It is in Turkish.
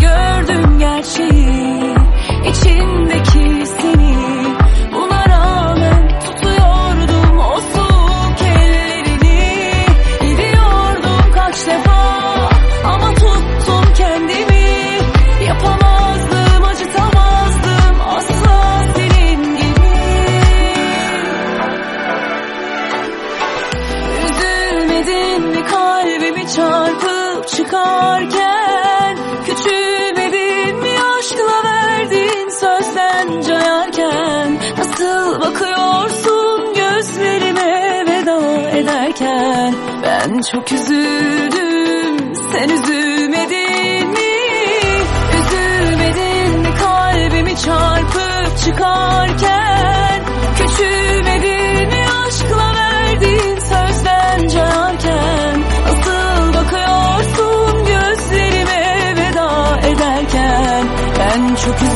gördüm gerçeği. İçindeki seni Buna rağmen tutuyordum o soğuk ellerini. Gidiyordum kaç defa ama tuttum kendimi. Yapamazdım acıtamazdım asla senin gibi. Üzülmedin mi kalbimi çarpıp çıkarken veda ederken Ben çok üzüldüm. Sen üzülmedin mi? Üzülmedin mi? Kalbimi çarpıp çıkarken Küçülmedin mi? Aşkla verdiğin sözden cayarken Nasıl bakıyorsun gözlerime veda ederken Ben çok üzüldüm